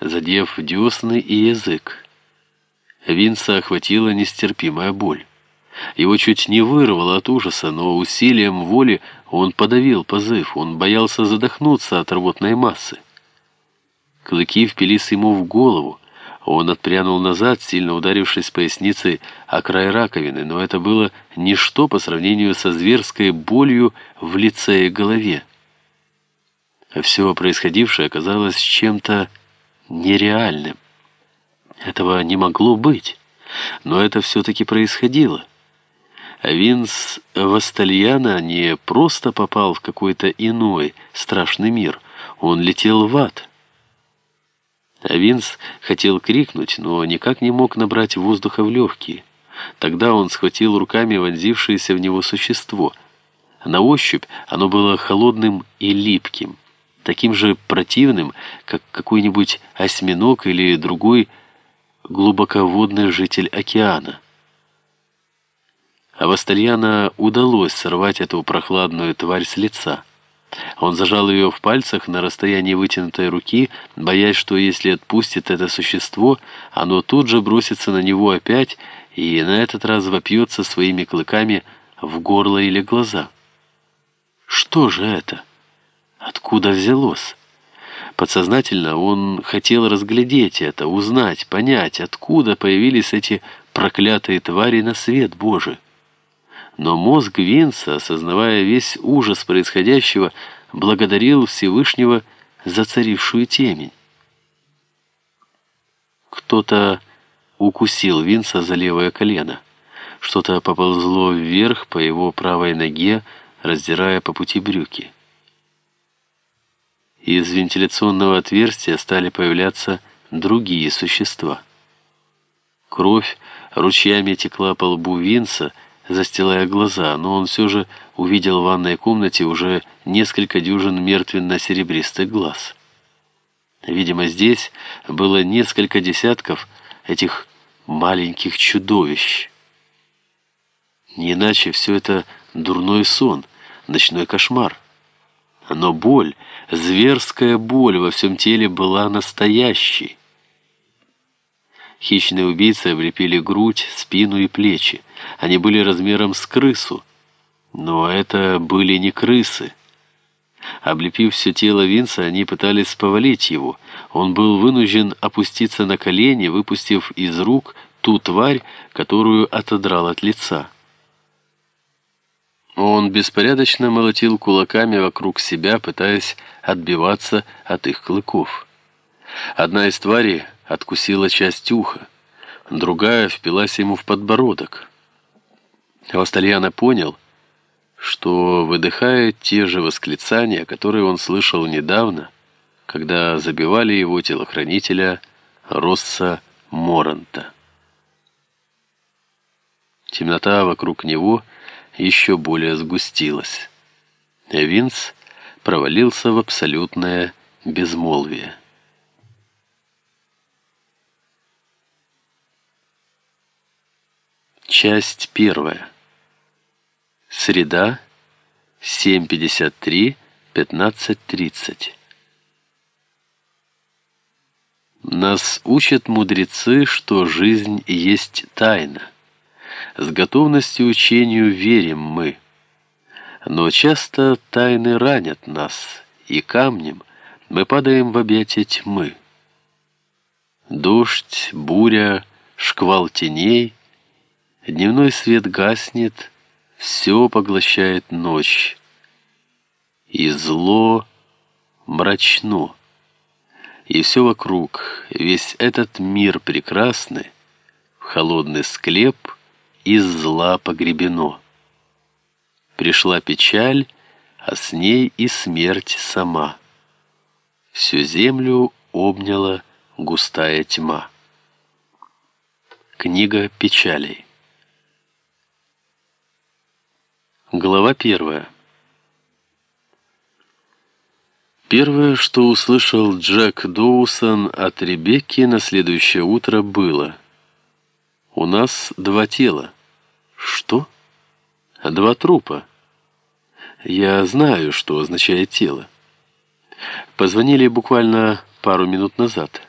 задев десны и язык. Винса охватила нестерпимая боль. Его чуть не вырвало от ужаса, но усилием воли он подавил позыв, он боялся задохнуться от рвотной массы. Клыки впились ему в голову, он отпрянул назад, сильно ударившись поясницей о край раковины, но это было ничто по сравнению со зверской болью в лице и голове. Все происходившее оказалось чем-то нереальным. Этого не могло быть, но это все-таки происходило. Винс Вастальяна не просто попал в какой-то иной страшный мир, он летел в ад. Винс хотел крикнуть, но никак не мог набрать воздуха в легкие. Тогда он схватил руками вонзившееся в него существо. На ощупь оно было холодным и липким, таким же противным, как какой-нибудь осьминог или другой глубоководный житель океана. А Вастальяна удалось сорвать эту прохладную тварь с лица. Он зажал ее в пальцах на расстоянии вытянутой руки, боясь, что если отпустит это существо, оно тут же бросится на него опять и на этот раз вопьется своими клыками в горло или глаза. Что же это? Откуда взялось? Подсознательно он хотел разглядеть это, узнать, понять, откуда появились эти проклятые твари на свет Божий. Но мозг Винса, осознавая весь ужас происходящего, благодарил Всевышнего за царившую темень. Кто-то укусил Винса за левое колено. Что-то поползло вверх по его правой ноге, раздирая по пути брюки. Из вентиляционного отверстия стали появляться другие существа. Кровь ручьями текла по лбу Винса, застилая глаза, но он все же увидел в ванной комнате уже несколько дюжин мертвенно-серебристых глаз. Видимо, здесь было несколько десятков этих маленьких чудовищ. Не иначе все это дурной сон, ночной кошмар. Но боль, зверская боль во всем теле была настоящей. Хищные убийцы облепили грудь, спину и плечи. Они были размером с крысу. Но это были не крысы. Облепив все тело Винса, они пытались повалить его. Он был вынужден опуститься на колени, выпустив из рук ту тварь, которую отодрал от лица. Он беспорядочно молотил кулаками вокруг себя, пытаясь отбиваться от их клыков. Одна из тварей откусила часть уха, другая впилась ему в подбородок. Вастальяна понял, что выдыхает те же восклицания, которые он слышал недавно, когда забивали его телохранителя Росса Моранта. Темнота вокруг него еще более сгустилась. Винс провалился в абсолютное безмолвие. Часть первая. Среда, 7.53, 15.30. Нас учат мудрецы, что жизнь есть тайна. С готовностью учению верим мы. Но часто тайны ранят нас, и камнем мы падаем в объятия тьмы. Дождь, буря, шквал теней — Дневной свет гаснет, все поглощает ночь. И зло мрачно. И все вокруг, весь этот мир прекрасный, в холодный склеп из зла погребено. Пришла печаль, а с ней и смерть сама. Всю землю обняла густая тьма. Книга печалей. Глава первая. Первое, что услышал Джек Доусон от Ребекки на следующее утро, было «У нас два тела». «Что?» «Два трупа». «Я знаю, что означает тело». Позвонили буквально пару минут назад.